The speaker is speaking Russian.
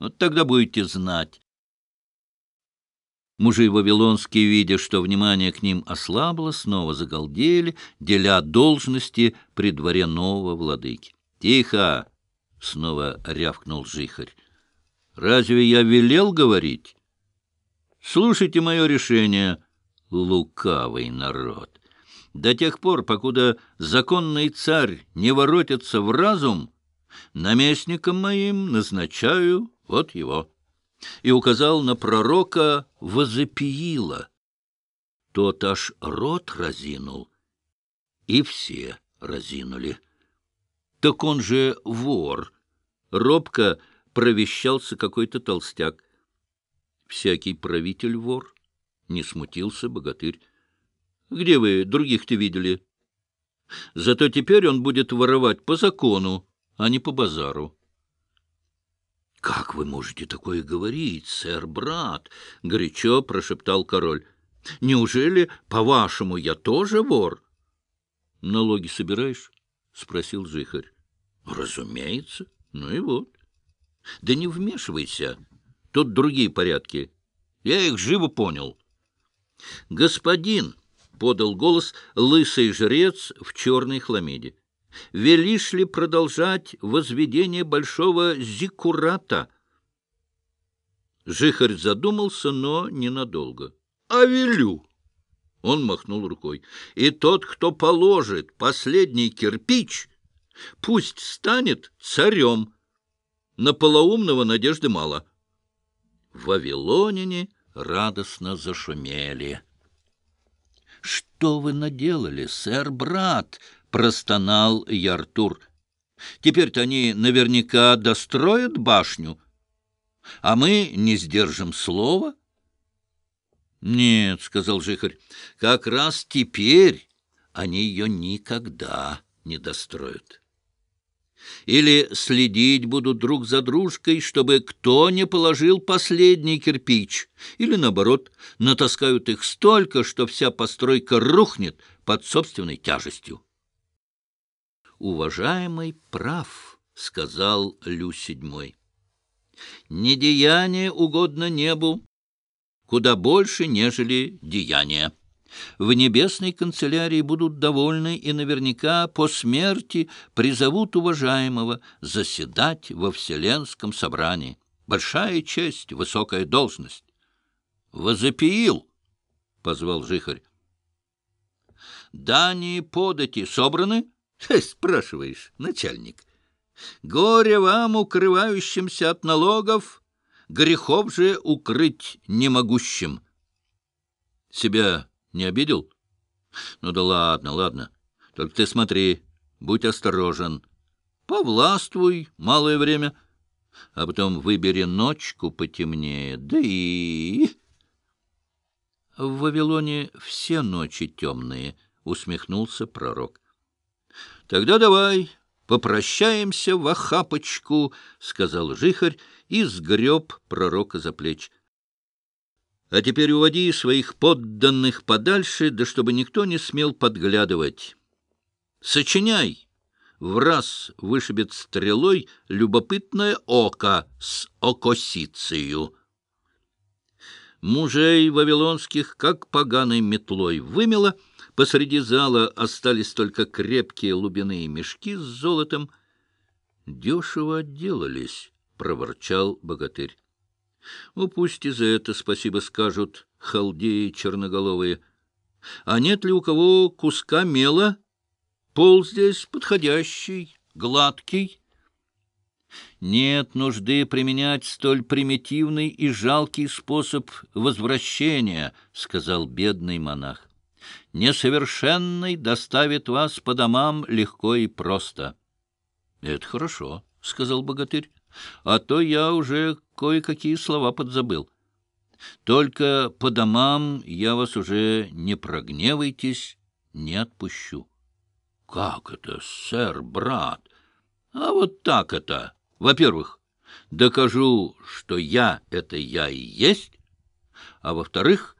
Вот тогда будете знать. Мужи вавилонские, видя, что внимание к ним ослабло, снова загалдели, деля должности при дворе нового владыки. — Тихо! — снова рявкнул жихарь. — Разве я велел говорить? Слушайте мое решение, лукавый народ. До тех пор, покуда законный царь не воротится в разум, наместником моим назначаю вот его и указал на пророка Возопиила. Тот аж рот разинул, и все разинули. Так он же вор. Робко провещался какой-то толстяк. Всякий правитель вор. Не смутился богатырь. Где вы других-то видели? Зато теперь он будет воровать по закону, а не по базару. — Как вы можете такое говорить, сэр-брат? — горячо прошептал король. — Неужели, по-вашему, я тоже вор? — Налоги собираешь? — спросил жихарь. — Разумеется. Ну и вот. — Да не вмешивайся. Тут другие порядки. Я их живо понял. — Господин, — подал голос лысый жрец в черной хламиде, велишь ли продолжать возведение большого зиккурата? Жихарь задумался, но ненадолго. — А велю! Он махнул рукой. — И тот, кто положит последний кирпич, пусть станет царем. На полоумного надежды мало. Вавилонине радостно зашумели. — Что вы наделали, сэр-брат? — простонал Яртур. «Теперь-то они наверняка достроят башню, а мы не сдержим слова». «Нет», — сказал Жихарь, — «как раз теперь они ее никогда не достроят. Или следить будут друг за дружкой, чтобы кто не положил последний кирпич, или, наоборот, натаскают их столько, что вся постройка рухнет под собственной тяжестью уважаемый прав, — сказал Лю седьмой. Недеяние угодно небу куда больше, нежели деяние. В небесной канцелярии будут довольны и наверняка по смерти призовут уважаемого заседать во Вселенском собрании. Большая честь, высокая должность. «Возопиил!» — позвал Жихарь. «Дани подати собраны?» — Спрашиваешь, начальник. Горе вам, укрывающимся от налогов, грехов же укрыть не могущим. Себя не обидел? Ну да ладно, ладно. Только ты смотри, будь осторожен. Повластвуй малое время, а потом выбери ночку потемнее. Да и... В Вавилоне все ночи темные, — усмехнулся пророк. Тогда давай попрощаемся в охапочку, — сказал жихарь и сгреб пророка за плечи. А теперь уводи своих подданных подальше, да чтобы никто не смел подглядывать. Сочиняй! В раз вышибет стрелой любопытное око с окосицею. Мужей вавилонских, как поганой метлой, вымело — Посреди зала остались только крепкие лубяные мешки с золотом. — Дешево отделались, — проворчал богатырь. — Ну, пусть и за это спасибо скажут халдеи черноголовые. А нет ли у кого куска мела? Пол здесь подходящий, гладкий. Нет нужды применять столь примитивный и жалкий способ возвращения, — сказал бедный монах несовершенный доставит вас по домам легко и просто. — Это хорошо, — сказал богатырь, — а то я уже кое-какие слова подзабыл. Только по домам я вас уже не прогневайтесь, не отпущу. — Как это, сэр, брат? А вот так это. Во-первых, докажу, что я — это я и есть, а во-вторых —